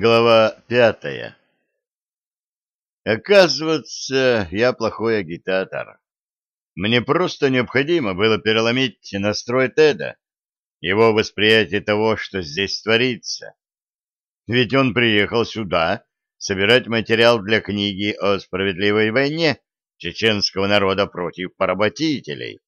Глава пятая Оказывается, я плохой агитатор. Мне просто необходимо было переломить настрой Теда, его восприятие того, что здесь творится. Ведь он приехал сюда собирать материал для книги о справедливой войне чеченского народа против поработителей.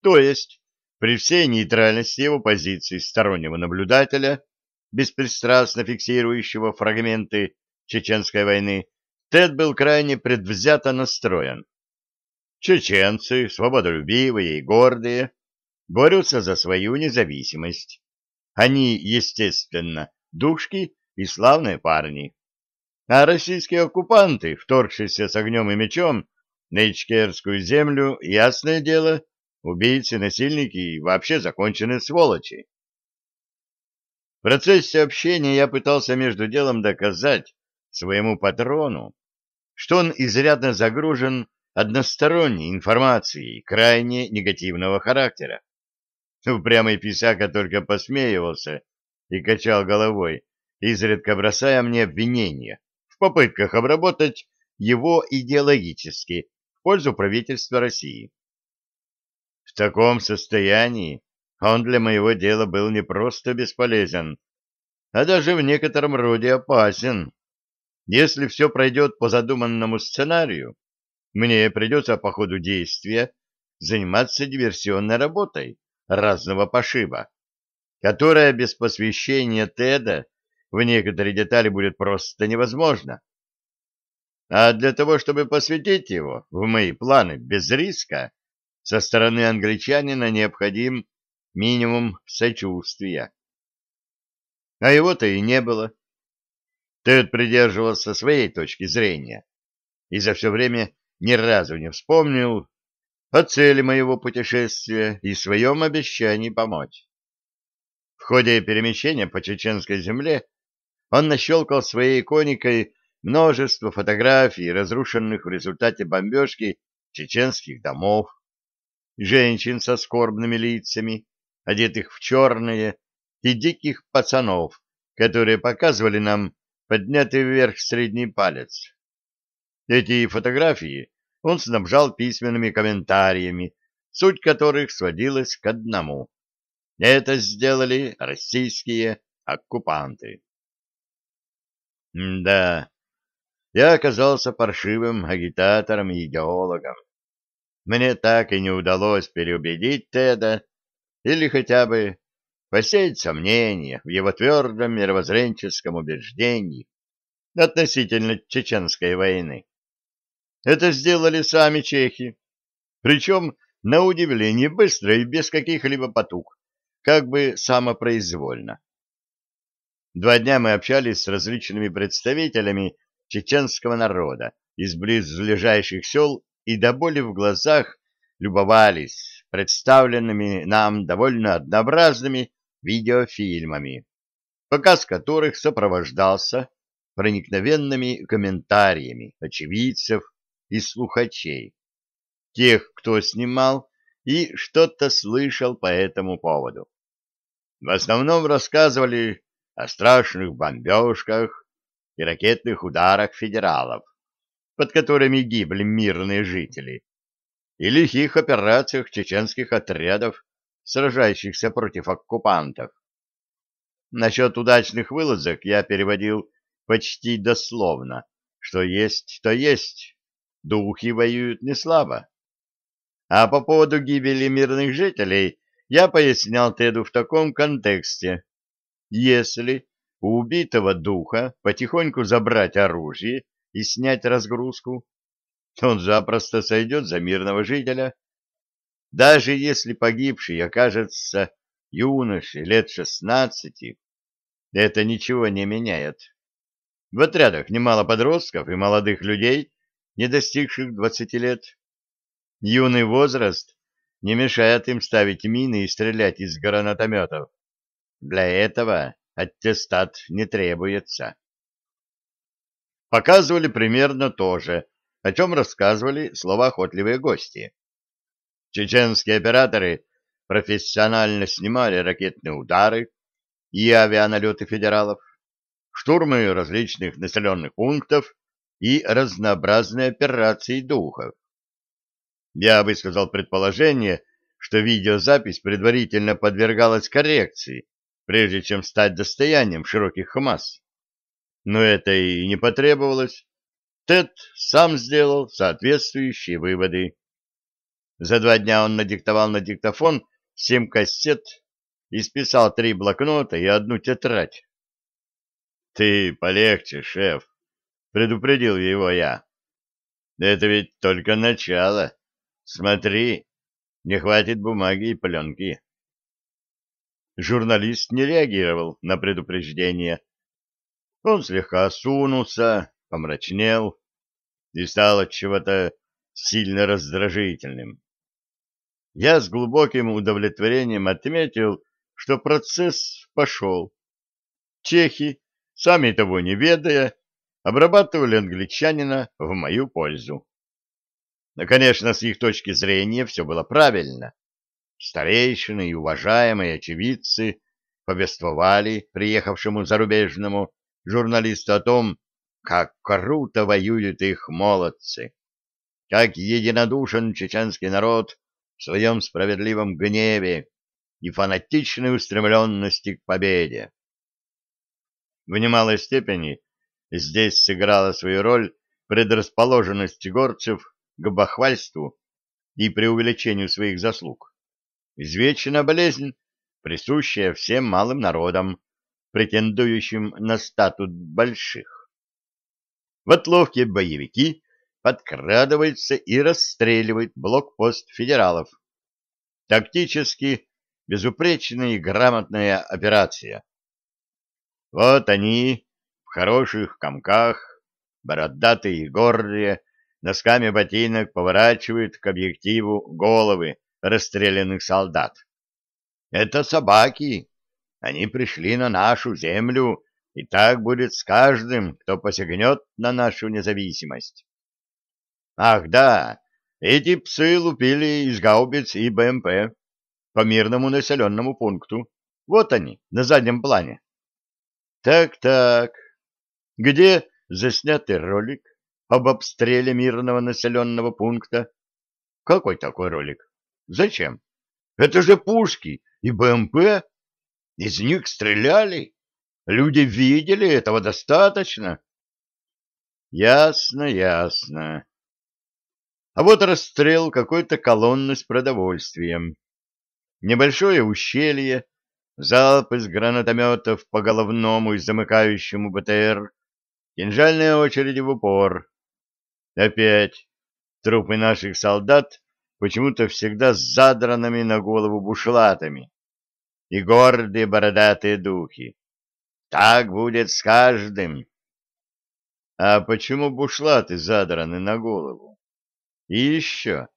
То есть, при всей нейтральности его позиции стороннего наблюдателя, беспристрастно фиксирующего фрагменты Чеченской войны, Тед был крайне предвзято настроен. Чеченцы, свободолюбивые и гордые, борются за свою независимость. Они, естественно, душки и славные парни. А российские оккупанты, вторгшиеся с огнем и мечом на Ичкерскую землю, ясное дело, убийцы, насильники и вообще законченные сволочи. В процессе общения я пытался между делом доказать своему патрону, что он изрядно загружен односторонней информацией крайне негативного характера. Упрямый писака только посмеивался и качал головой, изредка бросая мне обвинения в попытках обработать его идеологически в пользу правительства России. В таком состоянии он для моего дела был не просто бесполезен, а даже в некотором роде опасен. Если все пройдет по задуманному сценарию, мне придется по ходу действия заниматься диверсионной работой разного пошиба, которая без посвящения Теда в некоторые детали будет просто невозможна. А для того, чтобы посвятить его в мои планы без риска, со стороны англичанина необходим минимум сочувствия. А его-то и не было. Тед придерживался своей точки зрения и за все время ни разу не вспомнил о цели моего путешествия и своем обещании помочь. В ходе перемещения по чеченской земле он нащелкал своей иконикой множество фотографий, разрушенных в результате бомбежки чеченских домов, женщин со скорбными лицами, одетых в черное, и диких пацанов, которые показывали нам поднятый вверх средний палец. Эти фотографии он снабжал письменными комментариями, суть которых сводилась к одному. Это сделали российские оккупанты. М да, я оказался паршивым агитатором и идеологом. Мне так и не удалось переубедить Теда или хотя бы посеять сомнения в его твердом мировоззренческом убеждении относительно Чеченской войны. Это сделали сами чехи, причем, на удивление, быстро и без каких-либо потуг, как бы самопроизвольно. Два дня мы общались с различными представителями чеченского народа из близлежащих сел и до боли в глазах любовались представленными нам довольно однообразными видеофильмами, показ которых сопровождался проникновенными комментариями очевидцев и слухачей, тех, кто снимал и что-то слышал по этому поводу. В основном рассказывали о страшных бомбежках и ракетных ударах федералов, под которыми гибли мирные жители, и лихих операциях чеченских отрядов, сражающихся против оккупантов. Насчет удачных вылазок я переводил почти дословно, что есть, то есть, духи воюют не слабо. А по поводу гибели мирных жителей я пояснял Теду в таком контексте. Если у убитого духа потихоньку забрать оружие и снять разгрузку, он запросто сойдет за мирного жителя. Даже если погибший окажется юношей лет шестнадцати, это ничего не меняет. В отрядах немало подростков и молодых людей, не достигших двадцати лет. Юный возраст не мешает им ставить мины и стрелять из гранатометов. Для этого аттестат не требуется. Показывали примерно то же, о чем рассказывали словоохотливые гости. Чеченские операторы профессионально снимали ракетные удары и авианалеты федералов. штурмы различных населенных пунктов и разнообразные операции духов. Я высказал предположение, что видеозапись предварительно подвергалась коррекции, прежде чем стать достоянием широких масс. Но это и не потребовалось. Тед сам сделал соответствующие выводы. За два дня он надиктовал на диктофон семь кассет и списал три блокнота и одну тетрадь. — Ты полегче, шеф, — предупредил его я. — Это ведь только начало. Смотри, не хватит бумаги и пленки. Журналист не реагировал на предупреждение. Он слегка осунулся, помрачнел и стал от чего-то сильно раздражительным. Я с глубоким удовлетворением отметил, что процесс пошел. Чехи, сами того не ведая, обрабатывали англичанина в мою пользу. Но, конечно, с их точки зрения все было правильно. Старейшины и уважаемые очевидцы повествовали приехавшему зарубежному журналисту о том, как круто воюют их молодцы, как единодушен чеченский народ в своем справедливом гневе и фанатичной устремленности к победе. В немалой степени здесь сыграла свою роль предрасположенность горцев к бахвальству и преувеличению своих заслуг. Извечная болезнь, присущая всем малым народам, претендующим на статут больших. Вот ловкие боевики подкрадываются и расстреливают блокпост федералов. Тактически безупречная и грамотная операция. Вот они в хороших комках, бородатые и гордые, носками ботинок поворачивают к объективу головы расстрелянных солдат. Это собаки. Они пришли на нашу землю, и так будет с каждым, кто посягнет на нашу независимость. Ах да, эти псы лупили из гаубиц и БМП по мирному населенному пункту. Вот они, на заднем плане. Так-так, где заснятый ролик? об обстреле мирного населенного пункта. Какой такой ролик? Зачем? Это же пушки и БМП. Из них стреляли. Люди видели, этого достаточно. Ясно, ясно. А вот расстрел какой-то колонны с продовольствием. Небольшое ущелье, залп из гранатометов по головному и замыкающему БТР, кинжальные очереди в упор. Опять трупы наших солдат почему-то всегда с задранными на голову бушлатами и гордые бородатые духи. Так будет с каждым. А почему бушлаты задраны на голову? И еще,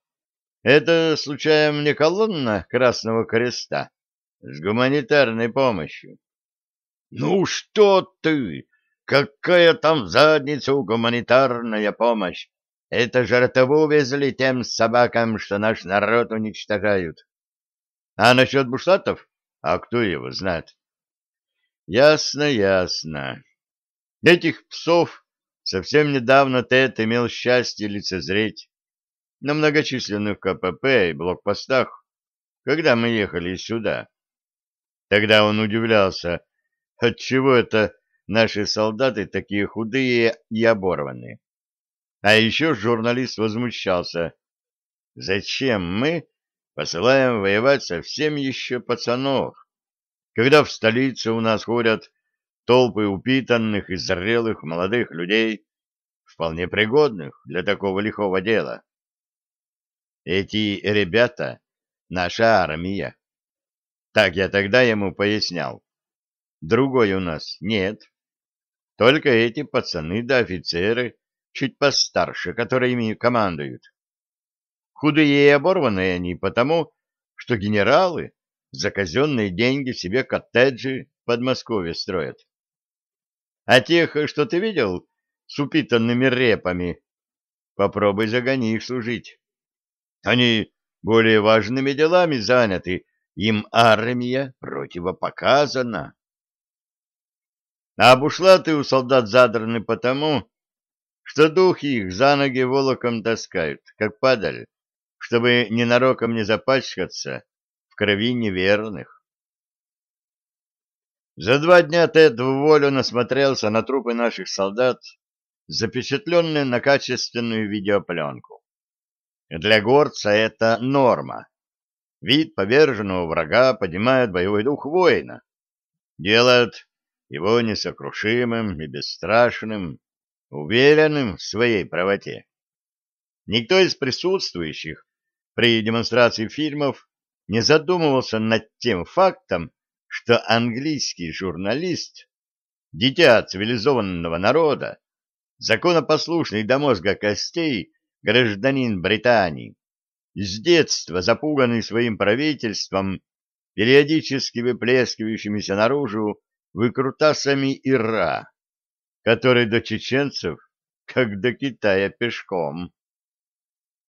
это, случайно, не колонна Красного Креста с гуманитарной помощью? Ну что ты! Какая там задница у гуманитарная помощь? Это жертву везли тем собакам, что наш народ уничтожают. А насчет бушлатов? А кто его знает? Ясно, ясно. Этих псов совсем недавно Тед имел счастье лицезреть на многочисленных КПП и блокпостах, когда мы ехали сюда. Тогда он удивлялся, отчего это наши солдаты такие худые и оборванные. А еще журналист возмущался. Зачем мы посылаем воевать совсем еще пацанов, когда в столице у нас ходят толпы упитанных и зрелых молодых людей, вполне пригодных для такого лихого дела? Эти ребята — наша армия. Так я тогда ему пояснял. Другой у нас нет. Только эти пацаны да офицеры, чуть постарше, которые ими командуют. Худые и оборванные они потому, что генералы за казенные деньги себе коттеджи в Подмосковье строят. А тех, что ты видел, с упитанными репами, попробуй загони их служить. Они более важными делами заняты, им армия противопоказана. А бушлаты у солдат задраны потому, что духи их за ноги волоком таскают, как падаль, чтобы ненароком не запачкаться крови неверных. За два дня Тед в волю насмотрелся на трупы наших солдат, запечатленные на качественную видеопленку. Для горца это норма. Вид поверженного врага поднимает боевой дух воина, делает его несокрушимым и бесстрашным, уверенным в своей правоте. Никто из присутствующих при демонстрации фильмов не задумывался над тем фактом, что английский журналист, дитя цивилизованного народа, законопослушный до мозга костей гражданин Британии, с детства запуганный своим правительством, периодически выплескивающимися наружу выкрутасами Ира, который до чеченцев, как до Китая пешком.